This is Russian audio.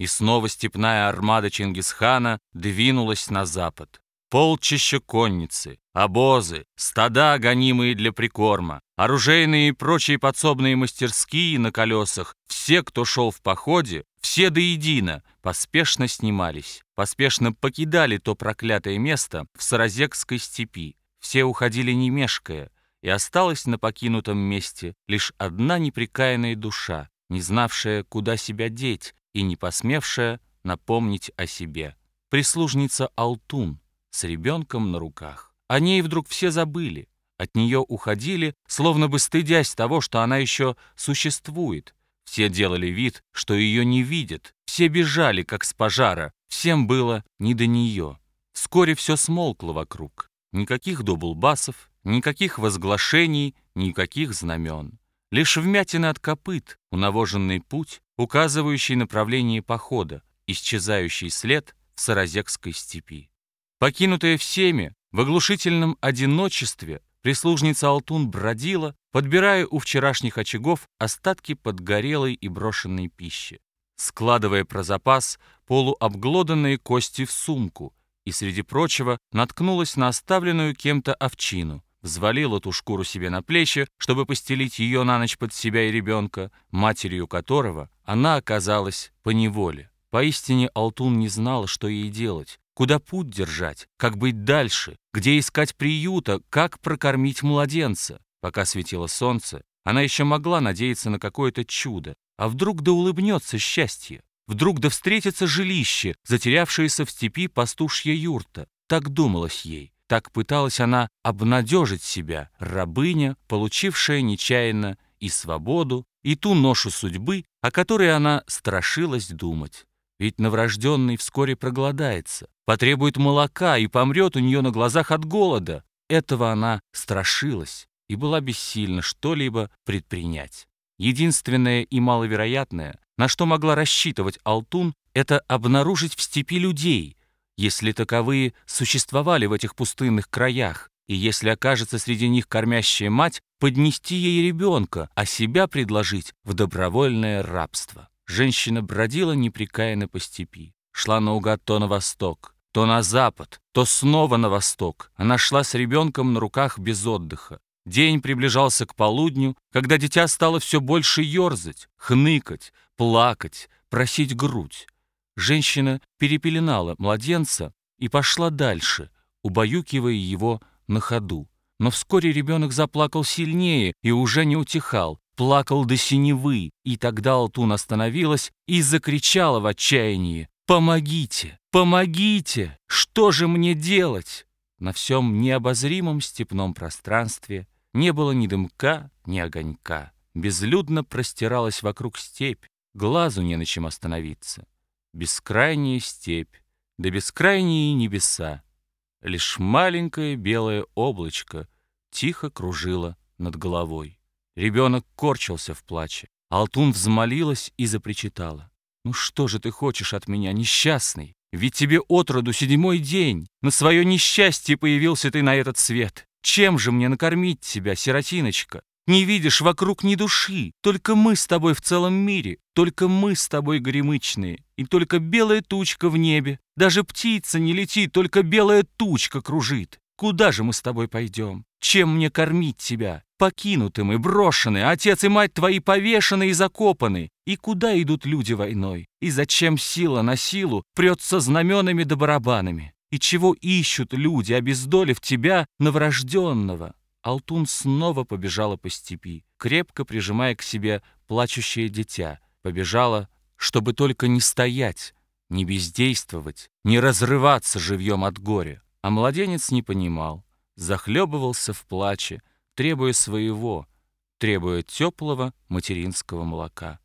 И снова степная армада Чингисхана двинулась на запад. Полчища конницы, обозы, стада, гонимые для прикорма, оружейные и прочие подсобные мастерские на колесах, все, кто шел в походе, все до едино, поспешно снимались, поспешно покидали то проклятое место в Саразекской степи. Все уходили не мешкая, и осталась на покинутом месте лишь одна неприкаянная душа, не знавшая, куда себя деть, и не посмевшая напомнить о себе. Прислужница Алтун с ребенком на руках. О ней вдруг все забыли, от нее уходили, словно бы стыдясь того, что она еще существует. Все делали вид, что ее не видят, все бежали, как с пожара, всем было не до нее. Вскоре все смолкло вокруг. Никаких дублбасов, никаких возглашений, никаких знамен. Лишь вмятины от копыт, унавоженный путь, указывающий направление похода, исчезающий след в Саразекской степи. Покинутая всеми, в оглушительном одиночестве, прислужница Алтун бродила, подбирая у вчерашних очагов остатки подгорелой и брошенной пищи, складывая про запас полуобглоданные кости в сумку и, среди прочего, наткнулась на оставленную кем-то овчину — взвалила ту шкуру себе на плечи, чтобы постелить ее на ночь под себя и ребенка, матерью которого она оказалась по неволе. Поистине Алтун не знала, что ей делать, куда путь держать, как быть дальше, где искать приюта, как прокормить младенца. Пока светило солнце, она еще могла надеяться на какое-то чудо. А вдруг да улыбнется счастье? Вдруг да встретится жилище, затерявшееся в степи пастушья юрта. Так думалось ей. Так пыталась она обнадежить себя, рабыня, получившая нечаянно и свободу, и ту ношу судьбы, о которой она страшилась думать. Ведь новорожденный вскоре проголодается, потребует молока и помрет у нее на глазах от голода. Этого она страшилась и была бессильна что-либо предпринять. Единственное и маловероятное, на что могла рассчитывать Алтун, это обнаружить в степи людей, если таковые существовали в этих пустынных краях, и если окажется среди них кормящая мать, поднести ей ребенка, а себя предложить в добровольное рабство. Женщина бродила непрекаянно по степи, шла наугад то на восток, то на запад, то снова на восток. Она шла с ребенком на руках без отдыха. День приближался к полудню, когда дитя стало все больше ерзать, хныкать, плакать, просить грудь. Женщина перепеленала младенца и пошла дальше, убаюкивая его на ходу. Но вскоре ребенок заплакал сильнее и уже не утихал, плакал до синевы, и тогда Алтун остановилась и закричала в отчаянии «Помогите! Помогите! Что же мне делать?» На всем необозримом степном пространстве не было ни дымка, ни огонька. Безлюдно простиралась вокруг степь, глазу не на чем остановиться бескрайняя степь, да бескрайние небеса. Лишь маленькое белое облачко тихо кружило над головой. Ребенок корчился в плаче. Алтун взмолилась и запричитала. «Ну что же ты хочешь от меня, несчастный? Ведь тебе отроду седьмой день. На свое несчастье появился ты на этот свет. Чем же мне накормить тебя, сиротиночка? Не видишь вокруг ни души, только мы с тобой в целом мире, только мы с тобой горемычные, и только белая тучка в небе. Даже птица не летит, только белая тучка кружит. Куда же мы с тобой пойдем? Чем мне кормить тебя? Покинуты мы, брошены, отец и мать твои повешены и закопаны. И куда идут люди войной? И зачем сила на силу прется знаменами да барабанами? И чего ищут люди, обездолив тебя, новорожденного? Алтун снова побежала по степи, крепко прижимая к себе плачущее дитя. Побежала, чтобы только не стоять, не бездействовать, не разрываться живьем от горя. А младенец не понимал, захлебывался в плаче, требуя своего, требуя теплого материнского молока.